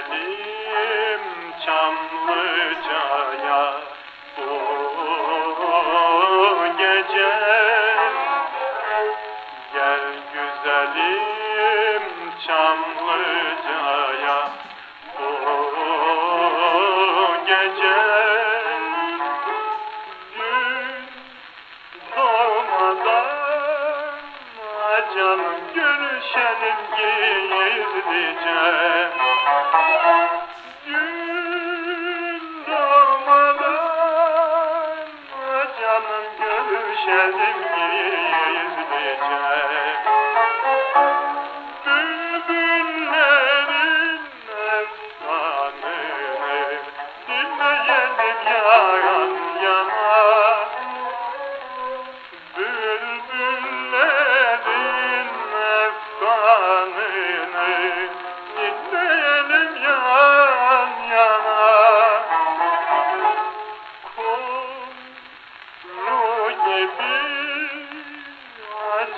Gidelim Çamlıca'ya. Bu gece Gel güzelim Çamlıca'ya. Bu gece Gün doğmadan acan gülüşelim gizlice görüşelim gizlice Bülbüllerin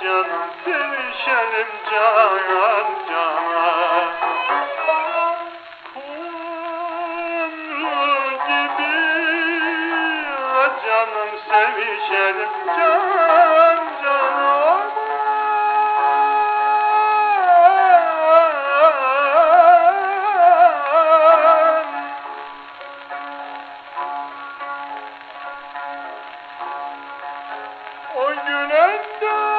canım sevişelim can cana Kumru gibi ah canım sevişelim can cana O güneşten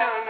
Russian